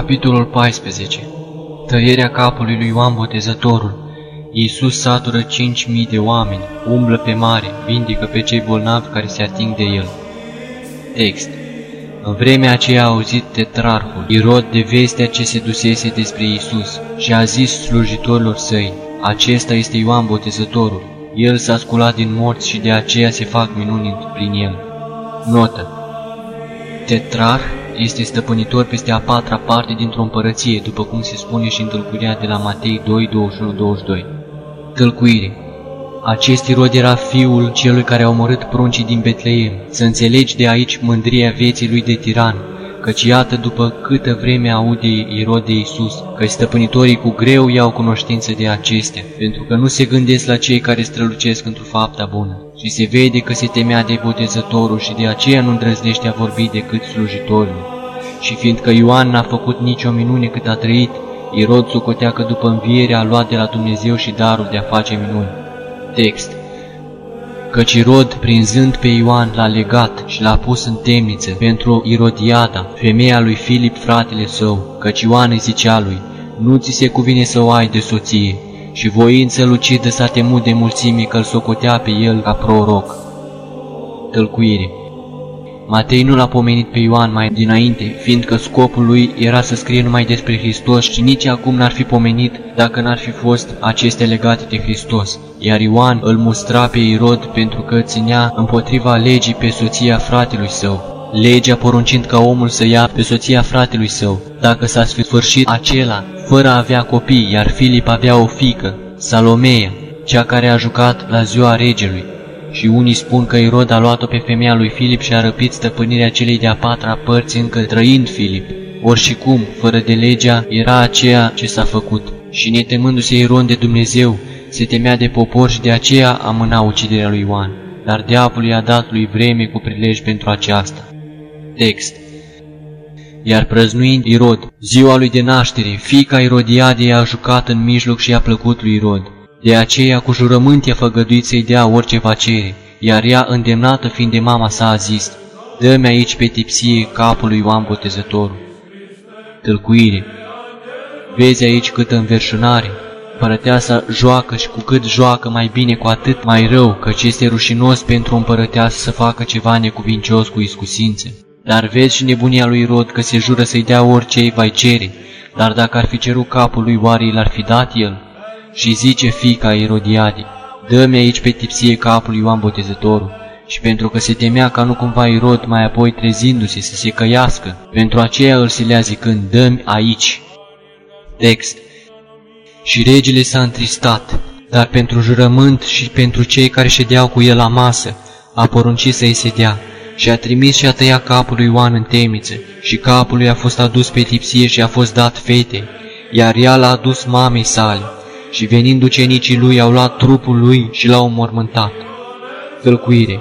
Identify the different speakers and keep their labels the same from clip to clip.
Speaker 1: Capitolul 14 Tăierea capului lui Ioan Botezătorul. Iisus satură cinci mii de oameni, umblă pe mare, vindică pe cei bolnavi care se ating de el. Text. În vremea aceea a auzit tetrarhul Irod de vestea ce se dusese despre Iisus și a zis slujitorilor săi, Acesta este Ioan Botezătorul, el s-a sculat din morți și de aceea se fac minuni prin el. Notă. Tetrarh este stăpânitor peste a patra parte dintr-o împărăție, după cum se spune și în tâlcuirea de la Matei 2, 21-22. Tâlcuire acest Irod era fiul celui care a omorât pruncii din Betleem. Să înțelegi de aici mândria vieții lui de tiran, căci iată după câtă vreme aude Irod de Iisus, că stăpânitorii cu greu iau cunoștință de acestea, pentru că nu se gândesc la cei care strălucesc într-o fapta bună. Și se vede că se temea de botezătorul și de aceea nu îndrăznește a vorbi decât slujitorul. Și fiindcă Ioan n-a făcut nicio minune cât a trăit, Irod socotea că după înviere a luat de la Dumnezeu și darul de a face minuni. Text Căci Irod, prinzând pe Ioan, l-a legat și l-a pus în temniță pentru Irodiada, femeia lui Filip, fratele său, căci Ioan îi zicea lui, nu ți se cuvine să o ai de soție, și voință lucidă s-a temut de mulțime că-l socotea pe el ca proroc. Tălcuire Matei nu l-a pomenit pe Ioan mai dinainte, fiindcă scopul lui era să scrie numai despre Hristos și nici acum n-ar fi pomenit dacă n-ar fi fost aceste legate de Hristos. Iar Ioan îl mustra pe Irod pentru că ținea împotriva legii pe soția fratelui său. Legea poruncind ca omul să ia pe soția fratelui său, dacă s-a sfârșit acela, fără a avea copii, iar Filip avea o fică, Salomeia, cea care a jucat la ziua regelui și unii spun că Irod a luat-o pe femeia lui Filip și a răpit stăpânirea celei de-a patra părți încă trăind Filip. Ori și cum, fără de legea, era aceea ce s-a făcut. Și netemându-se Irod de Dumnezeu, se temea de popor și de aceea amâna uciderea lui Ioan. Dar diavolul i-a dat lui vreme cu prilej pentru aceasta. Text iar prăznuind Irod, ziua lui de naștere, fica Irodiadei a jucat în mijloc și a plăcut lui Irod. De aceea cu jurământ i-a făgăduit să-i dea orice va cere, iar ea, îndemnată fiind de mama sa, a zis, Dă-mi aici pe tipsie capul lui Ioan Botezătorul. Tâlcuire Vezi aici câtă înverșunare, Împărăteasa joacă și cu cât joacă mai bine, cu atât mai rău, căci este rușinos pentru o împărăteasă să facă ceva necuvincios cu iscusințe. Dar vezi și nebunia lui Rod că se jură să-i dea orice îi vai cere, dar dacă ar fi cerut capul lui, oare l-ar fi dat el? și zice fica Erodiadei, dă-mi aici pe tipsie capul Ioan Botezătorul. Și pentru că se temea ca nu cumva Irod mai apoi trezindu-se să se căiască, pentru aceea îl silea zicând, dă-mi aici. Text Și regele s-a întristat, dar pentru jurământ și pentru cei care ședeau cu el la masă, a poruncit să-i se dea și a trimis și a tăiat capul lui Ioan în temiță, și capul lui a fost adus pe tipsie și a fost dat fetei, iar ea l-a adus mamei sale și venind ucenicii lui au luat trupul lui și l-au mormântat. Călcuire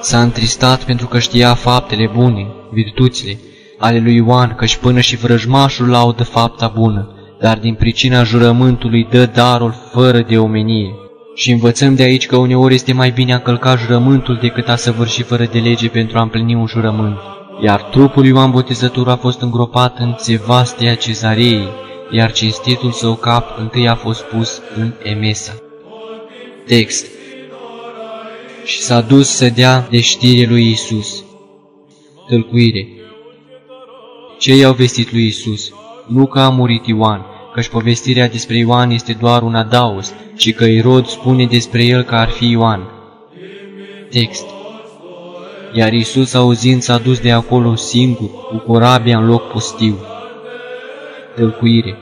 Speaker 1: S-a întristat pentru că știa faptele bune, virtuțile, ale lui Ioan, căci până și vrăjmașul laudă fapta bună, dar din pricina jurământului dă darul fără de omenie. Și învățăm de aici că uneori este mai bine a călca jurământul decât a săvârși fără de lege pentru a împlini un jurământ. Iar trupul Ioan Botezător a fost îngropat în Cevastea cezarei, iar cinstitul său cap întâi a fost pus în Emesa. Text Și s-a dus să dea de știre lui Isus. Tălcuire Ce i-au vestit lui Isus? Nu că a murit Ioan, căci povestirea despre Ioan este doar un adaos, ci că Irod spune despre el că ar fi Ioan. Text Iar Isus, auzind, s-a dus de acolo singur, cu corabia în loc pustiu tălcuire.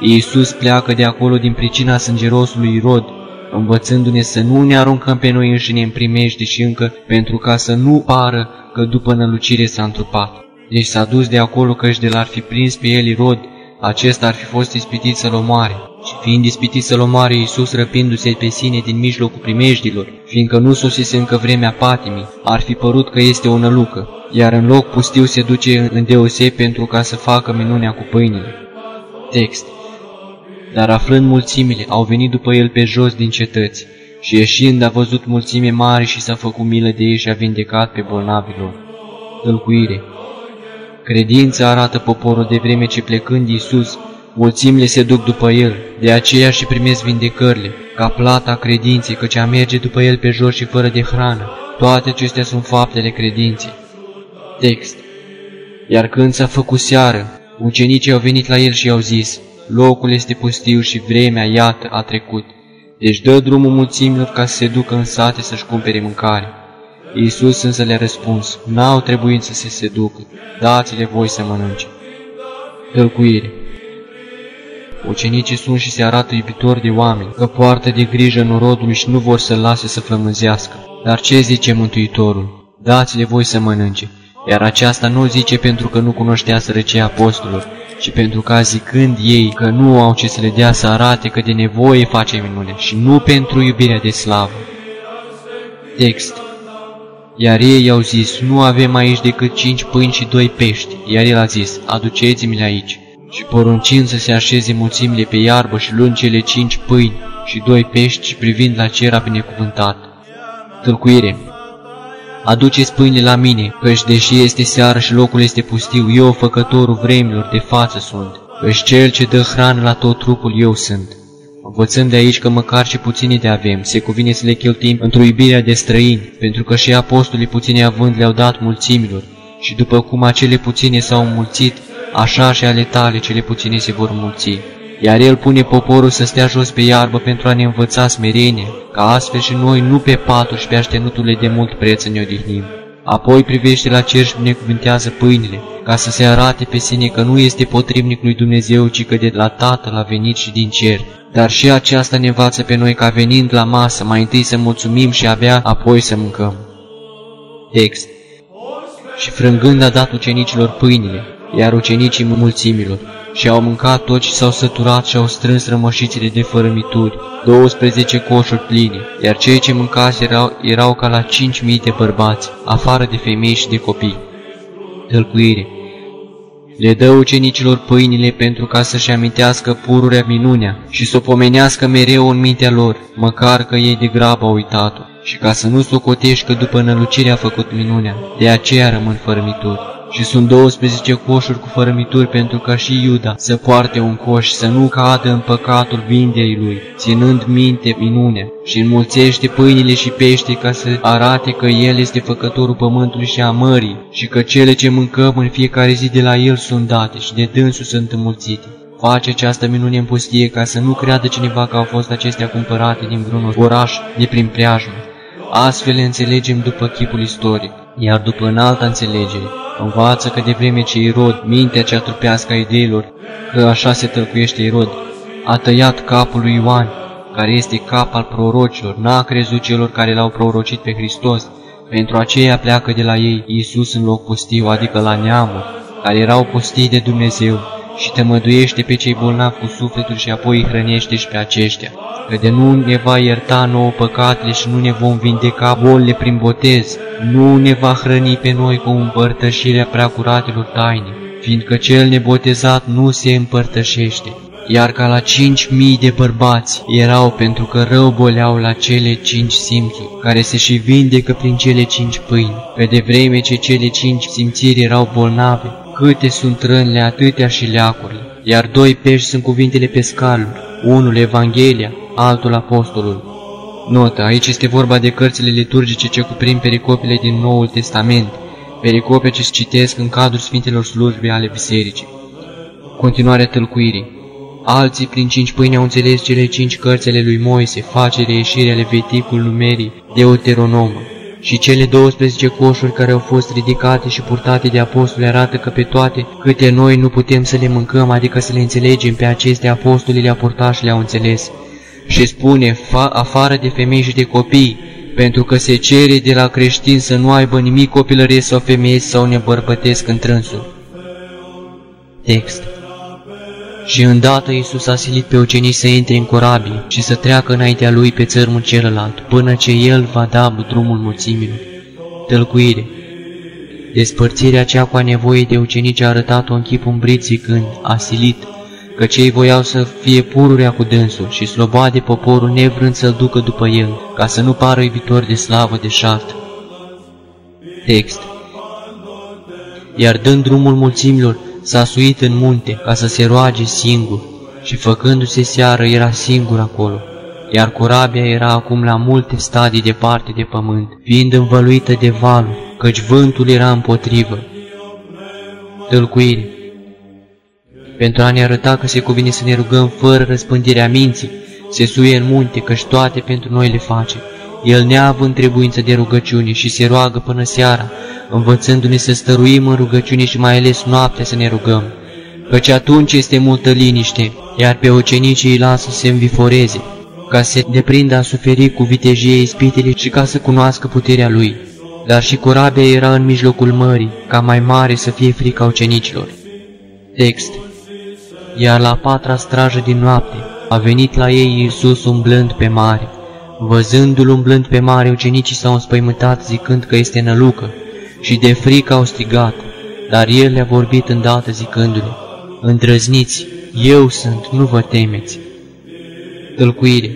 Speaker 1: Iisus pleacă de acolo din pricina sângerosului Irod, învățându-ne să nu ne aruncăm pe noi înșine în primejde și încă pentru ca să nu pară că după nălucire s-a întrupat. Deci s-a dus de acolo căci de l-ar fi prins pe el Irod, acesta ar fi fost ispitit să-l omoare. Și fiind ispitit să-l omoare Iisus răpindu-se pe sine din mijlocul primejdilor, fiindcă nu sosise încă vremea patimii, ar fi părut că este o nălucă, iar în loc pustiu se duce în deoseb pentru ca să facă minunea cu pâinile. Text Dar aflând mulțimile, au venit după el pe jos din cetăți, și ieșind a văzut mulțime mari și s-a făcut milă de ei și a vindecat pe bolnavilor. Tălcuire Credința arată poporul de vreme ce plecând Iisus, mulțimile se duc după El, de aceea și primesc vindecările, ca plata credinței, căci a merge după El pe jos și fără de hrană. Toate acestea sunt faptele credinței. Text Iar când s-a făcut seară, ucenicii au venit la El și au zis, locul este pustiu și vremea, iată, a trecut. Deci dă drumul mulțimilor ca să se ducă în sate să-și cumpere mâncare. Iisus însă le-a răspuns, n-au trebuință să se ducă, dați-le voi să mănânce. Tălcuire Ucenicii sunt și se arată iubitori de oameni, că poartă de grijă norodului și nu vor să-l lase să flămânzească. Dar ce zice Mântuitorul? Dați-le voi să mănânce. Iar aceasta nu zice pentru că nu cunoștea sărăcia apostolilor, ci pentru ca zicând ei că nu au ce să le dea să arate că de nevoie face minune și nu pentru iubirea de slavă. Text Iar ei i-au zis, nu avem aici decât cinci pâini și doi pești, iar el a zis, aduceți-mi-le aici. Și poruncind să se așeze mulțimile pe iarbă și luând cele cinci pâini și doi pești și privind la cer a binecuvântat. Tâlcuire Aduceți pâine la mine, căci deși este seară și locul este pustiu, eu, făcătorul vremilor, de față sunt, căci cel ce dă hrană la tot trupul eu sunt. Învățăm de aici că măcar și puține de avem, se cuvine să le cheltuim într-o iubirea de străini, pentru că și apostolii puține având le-au dat mulțimilor, și după cum acele puține s-au mulțit, așa și ale tale cele puține se vor mulți iar El pune poporul să stea jos pe iarbă pentru a ne învăța smerenie, ca astfel și noi nu pe paturi și pe aștenuturile de mult preț să ne odihnim. Apoi privește la cerș și binecuvântează pâinile, ca să se arate pe sine că nu este potrivnic lui Dumnezeu, ci că de la Tatăl a venit și din cer. Dar și aceasta ne învață pe noi ca venind la masă, mai întâi să mulțumim și abia apoi să mâncăm. Text Și frângând a dat ucenicilor pâinile, iar ucenicii mulțimilor, și au mâncat toți și s-au săturat și au strâns rămășițele de fărămituri, 12 coșuri pline, iar cei ce mâncase erau, erau ca la 5.000 de bărbați, afară de femei și de copii. Tălcuire Le dă ucenicilor pâinile pentru ca să-și amintească pururea minunea și să o pomenească mereu în mintea lor, măcar că ei de grabă au uitat-o, și ca să nu socotești că după nălucire a făcut minunea, de aceea rămân fărămituri și sunt 12 coșuri cu fărămituri pentru ca și Iuda să poarte un coș, să nu cadă în păcatul vinderii lui, ținând minte minunea și înmulțește pâinile și pește ca să arate că El este făcătorul pământului și a mării și că cele ce mâncăm în fiecare zi de la El sunt date și de dânsul sunt înmulțite. Face această minune în pustie ca să nu creadă cineva că au fost acestea cumpărate din vreun oraș de prin preajmă. Astfel înțelegem după chipul istoric, iar după înalta înțelegere, Învață că de vreme ce Irod, mintea cea trupească a ideilor, că așa se tălcuiește Irod, a tăiat capul lui Ioan, care este cap al prorocilor, n-a crezut celor care l-au prorocit pe Hristos, pentru aceea pleacă de la ei Iisus în loc pustiu, adică la neamuri, care erau pustii de Dumnezeu, și tămăduiește pe cei bolnavi cu sufletul și apoi îi hrănește și pe aceștia. Că de nu ne va ierta nouă păcatele și nu ne vom vindeca bolile prin botez, nu ne va hrăni pe noi cu împărtășirea preacuratelor taine, fiindcă cel nebotezat nu se împărtășește, iar ca la cinci mii de bărbați erau pentru că rău boleau la cele cinci simțuri, care se și vindecă prin cele cinci pâini, pe de vreme ce cele cinci simțiri erau bolnave, câte sunt rănile atâtea și leacurile, iar doi pești sunt cuvintele pescarilor, unul Evanghelia, altul Apostolul. Notă, aici este vorba de cărțile liturgice ce cuprind pericopile din Noul Testament, pericope ce se citesc în cadrul Sfintelor Slujbe ale Bisericii. Continuarea tâlcuirii Alții prin cinci pâini au înțeles cele cinci cărțile lui Moise, face ieșire ale veticul numerii Deuteronomă, și cele 12 coșuri care au fost ridicate și purtate de apostoli arată că pe toate câte noi nu putem să le mâncăm, adică să le înțelegem pe aceste apostoli le-a purtat și le-au înțeles și spune, fa afară de femei și de copii, pentru că se cere de la creștin să nu aibă nimic copilăresc sau femei sau nebărbătesc întrânsul. Text Și îndată Iisus a silit pe ucenici să intre în corabii și să treacă înaintea lui pe țărmul celălalt, până ce el va da drumul mulțimilor. Tălcuire Despărțirea cea cu a nevoie de ucenici a arătat-o în chip umbrit zicând, a silit, că cei voiau să fie pururea cu dânsul și sloba de poporul nevrând să-l ducă după el, ca să nu pară iubitor de slavă de șart. Text iar dând drumul mulțimilor, s-a suit în munte ca să se roage singur și făcându-se seară era singur acolo, iar corabia era acum la multe stadii departe de pământ, fiind învăluită de valuri, căci vântul era împotrivă. Tălcuire Pentru a ne arăta că se cuvine să ne rugăm fără răspândirea minții, se suie în munte, căci toate pentru noi le face. El neavând trebuință de rugăciune și se roagă până seara, învățându-ne să stăruim în rugăciune și mai ales noaptea să ne rugăm, căci atunci este multă liniște, iar pe ucenicii îi lasă să se înviforeze, ca să se deprindă a suferi cu vitejie ispitele și ca să cunoască puterea lui. Dar și corabia era în mijlocul mării, ca mai mare să fie frica ucenicilor. Text Iar la patra strajă din noapte a venit la ei Iisus umblând pe mare. Văzându-l umblând pe mare, ucenicii s-au înspăimântat zicând că este nălucă și de frică au strigat, dar el le-a vorbit îndată zicându-le, Îndrăzniți, eu sunt, nu vă temeți. Tălcuire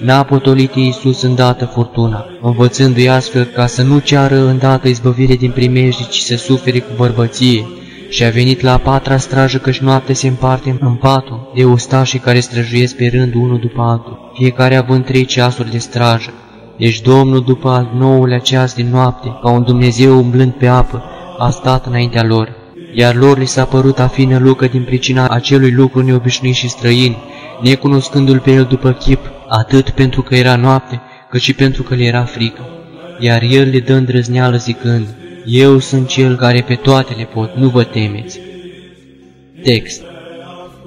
Speaker 1: N-a potolit Iisus îndată furtuna, învățându-i astfel ca să nu ceară îndată izbăvire din primejdii, ci să sufere cu bărbăție, și a venit la a patra strajă căci noaptea se împarte în patul de ustașii care străjuiesc pe rând unul după altul, fiecare având trei ceasuri de strajă. Deci Domnul, după al nouălea ceas din noapte, ca un Dumnezeu umblând pe apă, a stat înaintea lor, iar lor li s-a părut a fi nălucă din pricina acelui lucru neobișnuit și străin, necunoscându-l pe el după chip, atât pentru că era noapte, cât și pentru că le era frică. Iar el le dă îndrăzneală zicând, Eu sunt cel care pe toate le pot, nu vă temeți. Text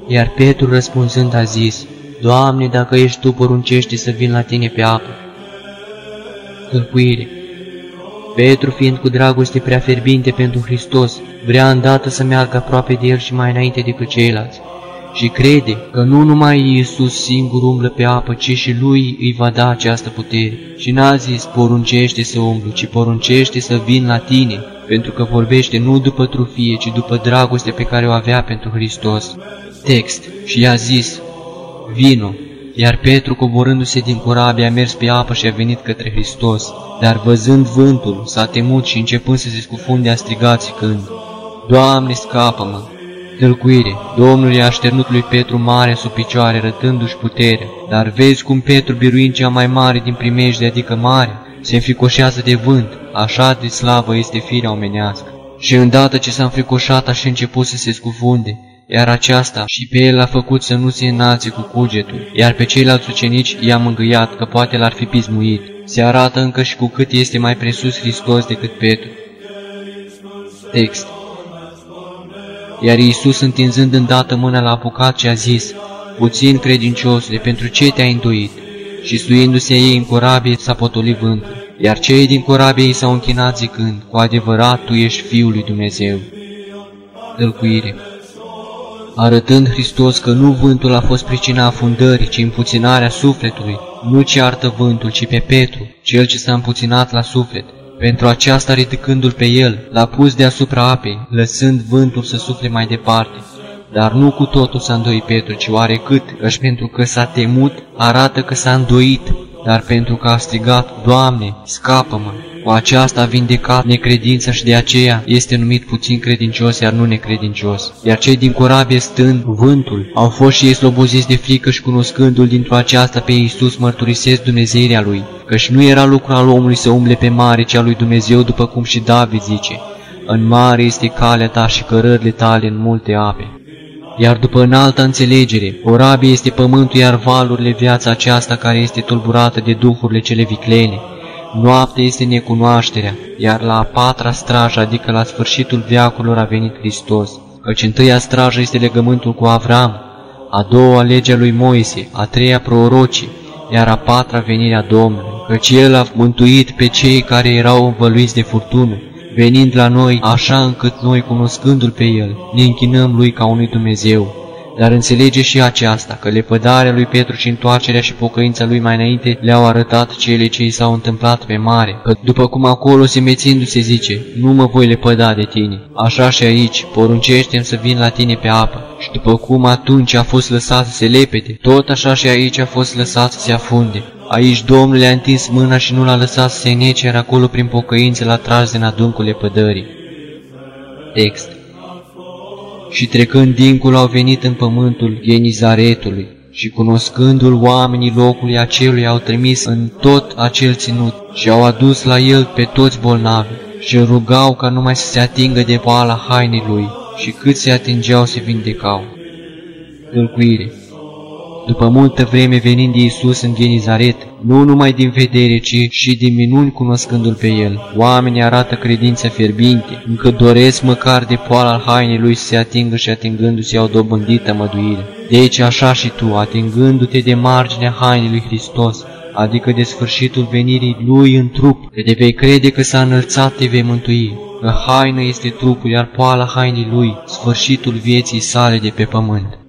Speaker 1: Iar Petru răspunzând a zis, Doamne, dacă ești Tu, poruncește să vin la Tine pe apă. Câlpuire Petru, fiind cu dragoste prea ferbinte pentru Hristos, vrea îndată să meargă aproape de El și mai înainte decât ceilalți. Și crede că nu numai Iisus singur umblă pe apă, ci și Lui îi va da această putere. Și n-a zis, poruncește să umblu, ci poruncește să vin la tine, pentru că vorbește nu după trufie, ci după dragoste pe care o avea pentru Hristos. Text. Și i-a zis, vino, iar Petru, coborându-se din corabie, a mers pe apă și a venit către Hristos. Dar văzând vântul, s-a temut și începând să se scufunde, a strigat zicând, Doamne, scapă-mă! Tălcuire, Domnul i-a așternut lui Petru mare sub picioare, rătându-și puterea. Dar vezi cum Petru, biruind cea mai mare din primejde, adică mare, se înfricoșează de vânt, așa de slavă este firea omenească. Și îndată ce s-a înfricoșat, așa început să se scufunde, iar aceasta și pe el l-a făcut să nu se înalțe cu cugetul, iar pe ceilalți ucenici i-a mângâiat că poate l-ar fi pismuit. Se arată încă și cu cât este mai presus Hristos decât Petru. Text Iar Iisus, întinzând îndată mâna, l-a apucat și a zis, Puțin credinciosule, pentru ce te-ai îndoit? Și suindu-se ei în corabie, s-a potolit vântul. Iar cei din corabie i s-au închinat zicând, Cu adevărat, Tu ești Fiul lui Dumnezeu. Tălcuire arătând Hristos că nu vântul a fost pricina afundării, ci împuținarea sufletului, nu ceartă vântul, ci pe Petru, cel ce s-a împuținat la suflet. Pentru aceasta, ridicându-l pe el, l-a pus deasupra apei, lăsând vântul să sufle mai departe. Dar nu cu totul s-a îndoit Petru, ci oarecât, căci pentru că s-a temut, arată că s-a îndoit, dar pentru că a strigat, Doamne, scapă-mă! Cu aceasta a vindecat necredința și de aceea este numit puțin credincios, iar nu necredincios. Iar cei din corabie stând vântul au fost și ei sloboziți de frică și cunoscându-l dintr-o aceasta pe Iisus mărturisesc Dumnezeirea lui, căci nu era lucru al omului să umble pe mare, ci al lui Dumnezeu, după cum și David zice, În mare este calea ta și cărările tale în multe ape. Iar după înaltă înțelegere, corabie este pământul, iar valurile viața aceasta care este tulburată de duhurile cele viclene, Noaptea este necunoașterea, iar la a patra strajă, adică la sfârșitul veacurilor, a venit Hristos. Căci întâia strajă este legământul cu Avram, a doua legea lui Moise, a treia prorocii, iar a patra venirea Domnului, căci El a mântuit pe cei care erau învăluiți de furtună, venind la noi așa încât noi, cunoscându-L pe El, ne închinăm Lui ca unui Dumnezeu. Dar înțelege și aceasta, că lepădarea lui Petru și întoarcerea și pocăința lui mai înainte le-au arătat cele ce i s-au întâmplat pe mare, că după cum acolo se mețindu-se zice, nu mă voi lepăda de tine, așa și aici, poruncește să vin la tine pe apă. Și după cum atunci a fost lăsat să se lepede, tot așa și aici a fost lăsat să se afunde. Aici Domnul le-a întins mâna și nu l-a lăsat să se nece, iar acolo prin pocăință l-a tras din adâncul lepădării. Text Și trecând dincolo au venit în pământul Genizaretului și cunoscându-l oamenii locului acelui au trimis în tot acel ținut și au adus la el pe toți bolnavi și îl rugau ca numai să se atingă de pala hainei lui și cât se atingeau se vindecau. Tâlcuire după multă vreme venind Iisus în Genizaret, nu numai din vedere, ci și din minuni cunoscându-L pe El, oamenii arată credința fierbinte, încă doresc măcar de poala al hainei Lui să se atingă și atingându-se au dobândită măduire. Deci așa și tu, atingându-te de marginea hainei Lui Hristos, adică de sfârșitul venirii Lui în trup, că de vei crede că s-a înălțat te vei mântui, că haină este trupul, iar poala hainei Lui, sfârșitul vieții sale de pe pământ.